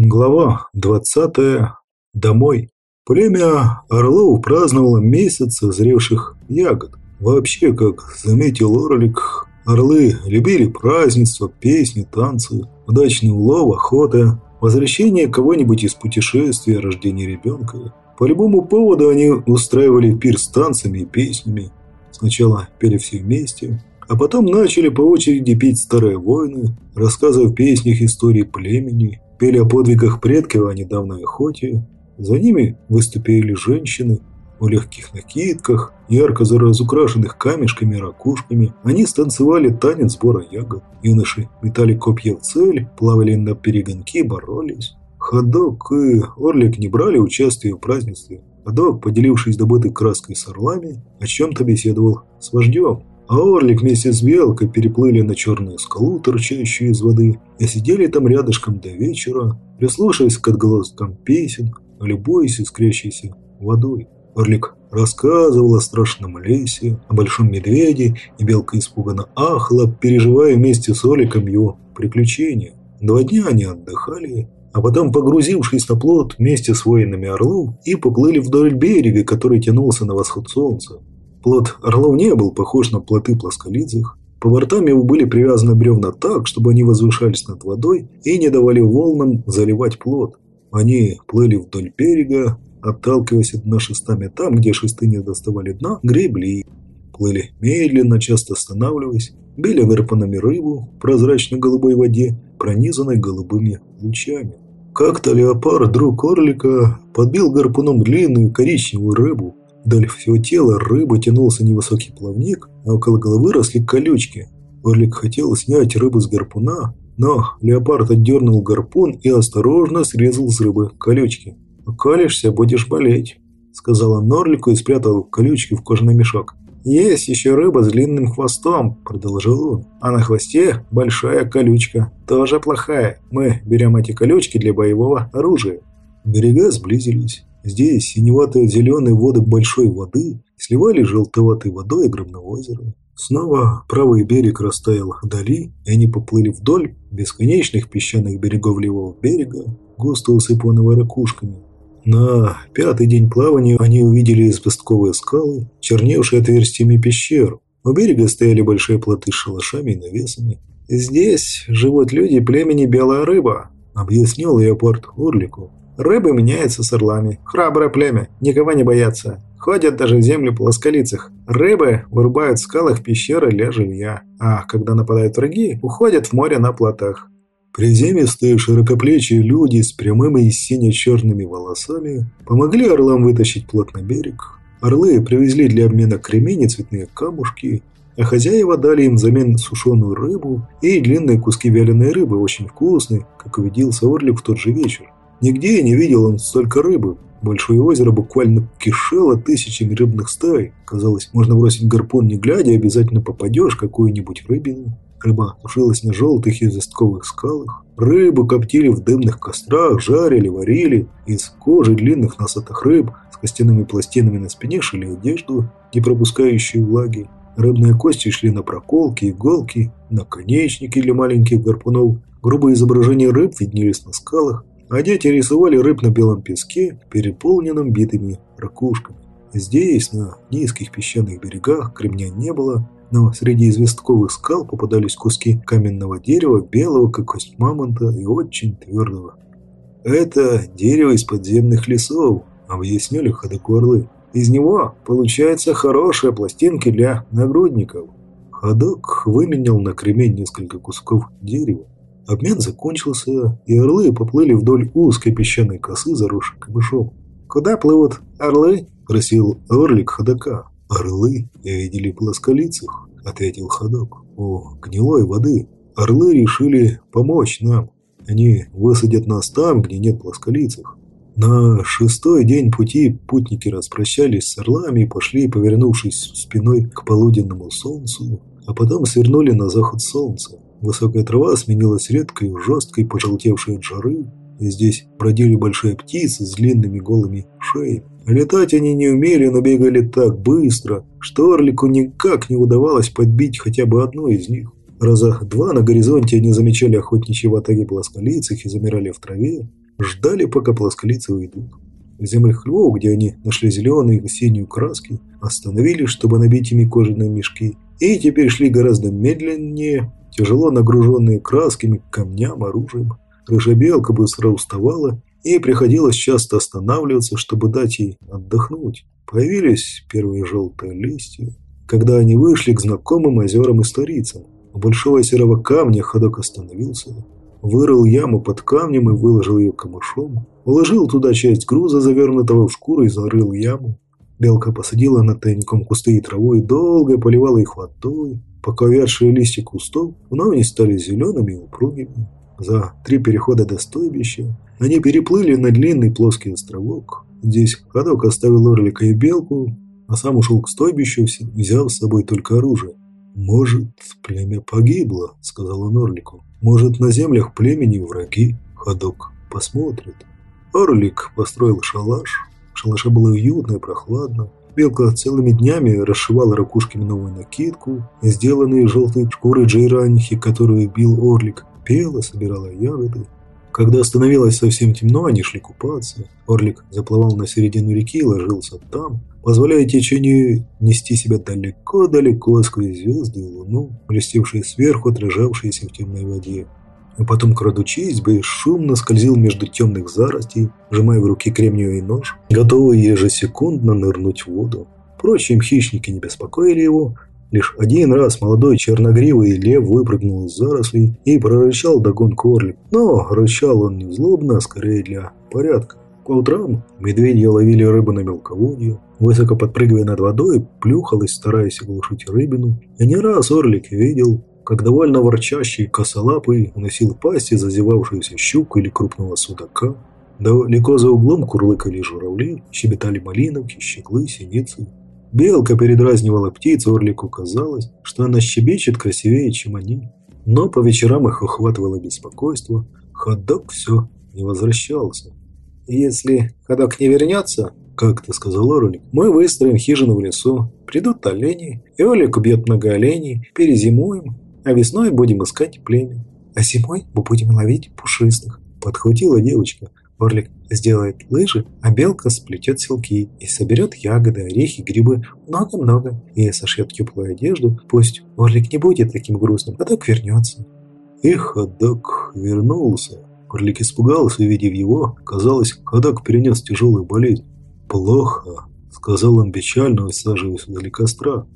Глава 20. Домой. Племя Орлов праздновало месяц созревших ягод. Вообще, как заметил Орлик, орлы любили празднества, песни, танцы, удачный улов, охота, возвращение кого-нибудь из путешествия, рождение ребенка. По любому поводу они устраивали пир с танцами и песнями. Сначала пели все вместе, а потом начали по очереди петь старые войны, рассказывая в песнях истории племени, пели о подвигах предков о недавней охоте. За ними выступили женщины в легких накидках, ярко разукрашенных камешками и ракушками. Они станцевали танец сбора ягод. Юноши метали копья в цель, плавали на перегонки, боролись. Ходок и Орлик не брали участия в празднестве. Ходок, поделившись добытой краской с орлами, о чем-то беседовал с вождем. А Орлик вместе с Белкой переплыли на черную скалу, торчащую из воды, и сидели там рядышком до вечера, прислушиваясь к отголоскам песен, любуясь искрящейся водой. Орлик рассказывал о страшном лесе, о большом медведе, и Белка испуганно ахла, переживая вместе с Орликом его приключения. Два дня они отдыхали, а потом, погрузившись на плот вместе с воинами орлов, и поплыли вдоль берега, который тянулся на восход солнца. Плот орлов не был похож на плоты плосколицых. По бортам его были привязаны бревна так, чтобы они возвышались над водой и не давали волнам заливать плот. Они плыли вдоль берега, отталкиваясь от дна шестами там, где шесты не доставали дна, гребли. Плыли медленно, часто останавливаясь, били гарпунами рыбу в прозрачно-голубой воде, пронизанной голубыми лучами. Как-то леопард, друг орлика, подбил гарпуном длинную коричневую рыбу, Вдоль всего тела рыбы тянулся невысокий плавник, а около головы росли колючки. Орлик хотел снять рыбу с гарпуна, но леопард отдернул гарпун и осторожно срезал с рыбы колючки. «Колешься, будешь болеть», — сказала Норлику и спрятал колючки в кожаный мешок. «Есть еще рыба с длинным хвостом», — продолжил он. «А на хвосте большая колючка. Тоже плохая. Мы берем эти колючки для боевого оружия». Берега сблизились. Здесь синеватые зеленые воды большой воды сливали желтоватой водой огромного озера. Снова правый берег растаял вдали, и они поплыли вдоль бесконечных песчаных берегов левого берега, густо усыпанного ракушками. На пятый день плавания они увидели известковые скалы, черневшие отверстиями пещер. У берега стояли большие плоты с шалашами и навесами. «Здесь живут люди племени Белая Рыба», — объяснил леопард Орлику. Рыбы меняются с орлами. Храброе племя, никого не боятся. Ходят даже в землю плосколицых. Рыбы вырубают в скалах пещеры для жилья. А когда нападают враги, уходят в море на плотах. Приземистые широкоплечие люди с прямыми и сине-черными волосами помогли орлам вытащить плот на берег. Орлы привезли для обмена кремень и цветные камушки, а хозяева дали им взамен сушеную рыбу и длинные куски вяленой рыбы, очень вкусные, как убедился Орлик в тот же вечер. Нигде я не видел он столько рыбы. Большое озеро буквально кишело тысячами рыбных стай. Казалось, можно бросить гарпун не глядя, обязательно попадешь какую-нибудь рыбину. Рыба тушилась на желтых известковых скалах. Рыбу коптили в дымных кострах, жарили, варили. Из кожи длинных носатых рыб с костяными пластинами на спине шили одежду, не пропускающую влаги. Рыбные кости шли на проколки, иголки, наконечники для маленьких гарпунов. Грубые изображения рыб виднелись на скалах а дети рисовали рыб на белом песке, переполненном битыми ракушками. Здесь, на низких песчаных берегах, кремня не было, но среди известковых скал попадались куски каменного дерева, белого, как кость мамонта, и очень твердого. «Это дерево из подземных лесов», — объяснили ходоку орлы. «Из него получаются хорошие пластинки для нагрудников». Ходок выменял на кремень несколько кусков дерева. Обмен закончился, и орлы поплыли вдоль узкой песчаной косы, заросшей камышом. «Куда плывут орлы?» – просил орлик ходока. «Орлы видели плосколицах», – ответил ходок. «О, гнилой воды. Орлы решили помочь нам. Они высадят нас там, где нет плосколицах». На шестой день пути путники распрощались с орлами и пошли, повернувшись спиной к полуденному солнцу, а потом свернули на заход солнца. Высокая трава сменилась редкой, жесткой, пожелтевшей от жары. И здесь бродили большие птицы с длинными голыми шеями. Летать они не умели, но бегали так быстро, что Орлику никак не удавалось подбить хотя бы одну из них. Раза два на горизонте они замечали охотничьи ватаги плосколицых и замирали в траве. ждали, пока плосколицы уйдут. В землях львов, где они нашли зеленые и синюю краски, остановились, чтобы набить ими кожаные мешки, и теперь шли гораздо медленнее, тяжело нагруженные красками, камням, оружием. Рыжая белка быстро уставала, и приходилось часто останавливаться, чтобы дать ей отдохнуть. Появились первые желтые листья. Когда они вышли к знакомым озерам и старицам, у большого серого камня ходок остановился, вырыл яму под камнем и выложил ее камышом, уложил туда часть груза, завернутого в шкуру, и зарыл яму. Белка посадила на тайником кусты и траву и долго поливала их водой, пока увядшие листья кустов вновь не стали зелеными и упругими. За три перехода до стойбища они переплыли на длинный плоский островок. Здесь ходок оставил орлика и белку, а сам ушел к стойбищу, взяв с собой только оружие. «Может, племя погибло», — сказал он Орлику. «Может, на землях племени враги?» Ходок посмотрит. Орлик построил шалаш. В шалаше было уютно и прохладно. Белка целыми днями расшивала ракушками новую накидку, сделанные желтой шкуры джейранихи, которую бил Орлик, пела, собирала ягоды. Когда становилось совсем темно, они шли купаться. Орлик заплывал на середину реки и ложился там, позволяя течению нести себя далеко-далеко сквозь звезды и луну, блестевшие сверху, отражавшиеся в темной воде. А потом, крадучись, бесшумно скользил между темных заростей, сжимая в руке кремниевый нож, готовый ежесекундно нырнуть в воду. Впрочем, хищники не беспокоили его, Лишь один раз молодой черногривый лев выпрыгнул из зарослей и прорычал догонку орлик. Но рычал он не злобно, а скорее для порядка. По утрам медведи ловили рыбу на мелководье, высоко подпрыгивая над водой, плюхалась, стараясь оглушить рыбину. И не раз орлик видел, как довольно ворчащий косолапый уносил пасти зазевавшуюся щуку или крупного судака. Далеко за углом курлыкали журавли, щебетали малиновки, щеглы, синицы. Белка передразнивала птиц, Орлику казалось, что она щебечет красивее, чем они. Но по вечерам их охватывало беспокойство. Ходок все не возвращался. «Если ходок не вернется, — как-то сказал Орлик, — мы выстроим хижину в лесу. Придут олени, и Орлик убьет много оленей, перезимуем, а весной будем искать племя. А зимой мы будем ловить пушистых», — подхватила девочка. Орлик сделает лыжи, а белка сплетет селки и соберет ягоды, орехи, грибы, много-много, и сошьет теплую одежду. Пусть Орлик не будет таким грустным, а так вернется. И ходок вернулся. Орлик испугался, увидев его. Казалось, ходок перенес тяжелую болезнь. «Плохо», — сказал он печально, усаживаясь возле костра.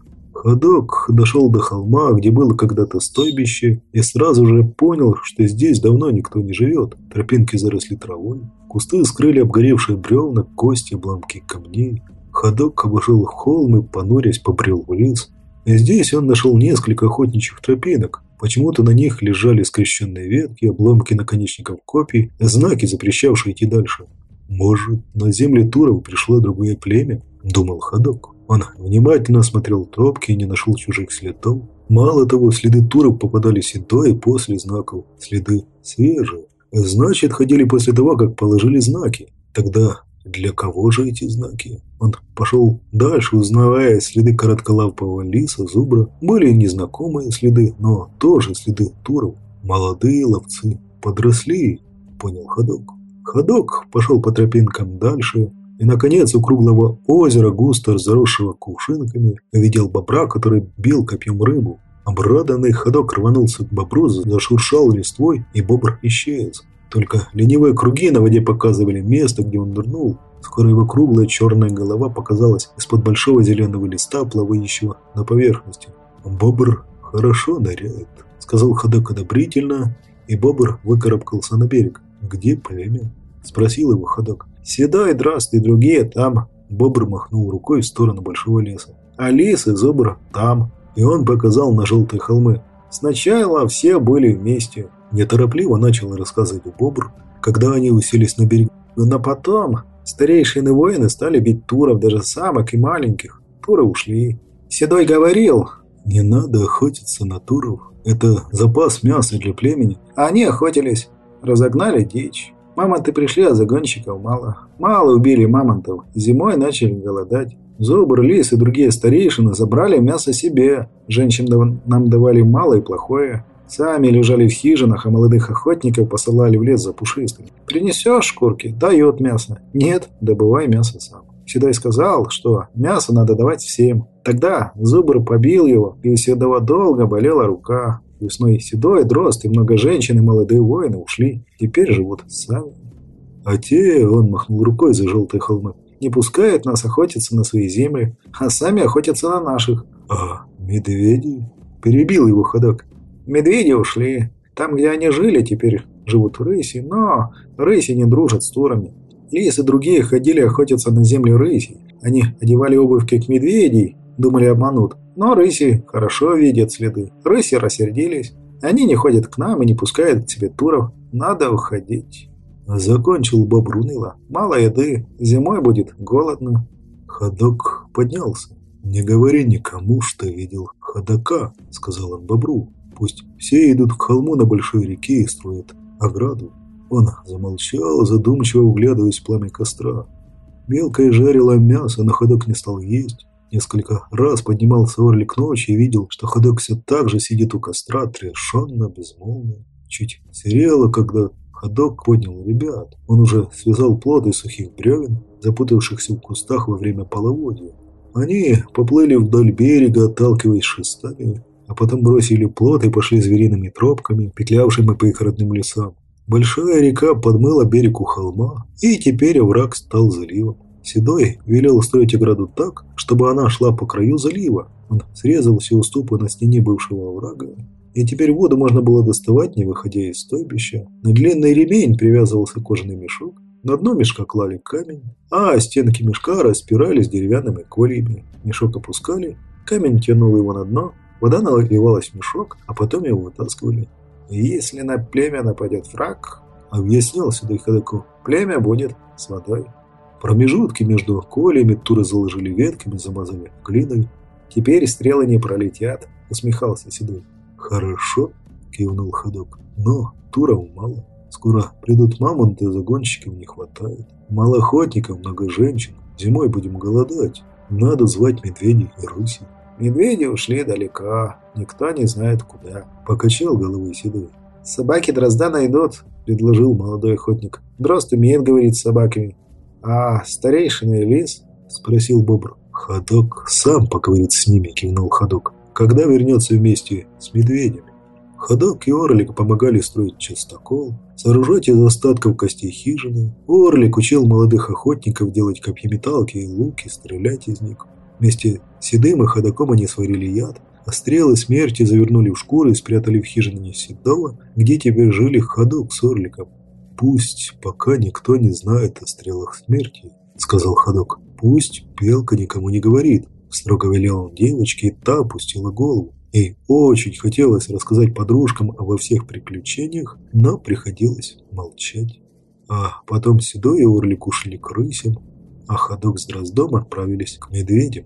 Ходок дошел до холма, где было когда-то стойбище, и сразу же понял, что здесь давно никто не живет. Тропинки заросли травой, кусты скрыли обгоревшие бревна, кости, обломки камней. Ходок обошел холм и, понурясь, побрел в лес. И здесь он нашел несколько охотничьих тропинок. Почему-то на них лежали скрещенные ветки, обломки наконечников копий, знаки, запрещавшие идти дальше. «Может, на земле Туров пришло другое племя?» – думал Ходок. Он внимательно осмотрел тропки и не нашел чужих следов. Мало того, следы туров попадались и до, и после знаков. Следы свежие. Значит, ходили после того, как положили знаки. Тогда для кого же эти знаки? Он пошел дальше, узнавая следы коротколапого лиса, зубра. Были незнакомые следы, но тоже следы туров. Молодые ловцы подросли, понял ходок. Ходок пошел по тропинкам дальше, и, наконец, у круглого озера, густо заросшего кувшинками, видел бобра, который бил копьем рыбу. Обраданный ходок рванулся к бобру, зашуршал листвой, и бобр исчез. Только ленивые круги на воде показывали место, где он нырнул. Скоро его круглая черная голова показалась из-под большого зеленого листа, плавающего на поверхности. «Бобр хорошо ныряет», — сказал ходок одобрительно, и бобр выкарабкался на берег. «Где племя?» — спросил его ходок. «Седой, Драст и другие там». Бобр махнул рукой в сторону большого леса. «А лис и зубр там». И он показал на желтые холмы. Сначала все были вместе. Неторопливо начал рассказывать Бобр, когда они уселись на берег. Но потом старейшины воины стали бить туров, даже самых и маленьких. Туры ушли. Седой говорил, не надо охотиться на туров. Это запас мяса для племени. Они охотились, разогнали дичь. Мамонты пришли, а загонщиков мало. Мало убили мамонтов. Зимой начали голодать. Зубр, лис и другие старейшины забрали мясо себе. Женщин нам давали мало и плохое. Сами лежали в хижинах, а молодых охотников посылали в лес за пушистыми. Принесешь шкурки – дает мясо. Нет – добывай мясо сам. Седой сказал, что мясо надо давать всем. Тогда Зубр побил его, и у Седова долго болела рука. Весной Седой, Дрозд и много женщин и молодые воины ушли. Теперь живут сами. А те, он махнул рукой за желтые холмы, не пускают нас охотиться на свои земли, а сами охотятся на наших. А медведи? Перебил его ходок. Медведи ушли. Там, где они жили, теперь живут рыси, но рыси не дружат с турами. Лис и другие ходили охотиться на земли рысей. Они одевали обувь как медведей, думали обманут. Но рыси хорошо видят следы. Рыси рассердились. Они не ходят к нам и не пускают к себе туров. Надо уходить. Закончил бобр. Мало еды. Зимой будет голодно. Ходок поднялся. «Не говори никому, что видел ходока», — сказал он бобру. «Пусть все идут к холму на большой реке и строят ограду». Он замолчал, задумчиво углядываясь в пламя костра. Мелкое жарило мясо, но ходок не стал есть. Несколько раз поднимался орлик ночи и видел, что ходок все так же сидит у костра, отрешенно, безмолвно. Чуть серело, когда ходок поднял ребят. Он уже связал плод из сухих бревен, запутавшихся в кустах во время половодья. Они поплыли вдоль берега, отталкиваясь шестами, а потом бросили плот и пошли звериными тропками, петлявшими по их родным лесам. Большая река подмыла берег у холма, и теперь овраг стал заливом. Седой велел устроить ограду так, чтобы она шла по краю залива. Он срезал все уступы на стене бывшего оврага, и теперь воду можно было доставать, не выходя из стойбища. На длинный ремень привязывался кожаный мешок, на дно мешка клали камень, а стенки мешка распирались деревянными кольями. Мешок опускали, камень тянул его на дно, вода наливалась в мешок, а потом его вытаскивали. «Если на племя нападет враг», — объяснил Седой Ходоку, — «племя будет с водой». Промежутки между колями туры заложили ветками, замазали глиной. «Теперь стрелы не пролетят», — усмехался Седой. «Хорошо», — кивнул Ходок, — «но туров мало». Скоро придут мамонты, загонщиков не хватает. Мало охотников, много женщин. Зимой будем голодать. Надо звать медведей и рыси. Медведи ушли далеко. Никто не знает куда. Покачал головой седой. Собаки дрозда найдут, предложил молодой охотник. Дрозд умеет говорить с собаками. А старейшина и лис? Спросил бобр. Ходок сам поговорит с ними, кивнул ходок. Когда вернется вместе с медведями? Ходок и Орлик помогали строить частокол, сооружать из остатков костей хижины. Орлик учил молодых охотников делать копьеметалки и луки, стрелять из них. Вместе с Седым и Ходоком они сварили яд, а стрелы смерти завернули в шкуры и спрятали в хижине Седова, где теперь жили Ходок с Орликом. «Пусть пока никто не знает о стрелах смерти», — сказал Ходок. «Пусть Белка никому не говорит», — строго велел он девочке, и та опустила голову. Ей очень хотелось рассказать подружкам обо всех приключениях, но приходилось молчать. А потом Седой и Орлик ушли к рысям, а Ходок с Дроздом отправились к медведям.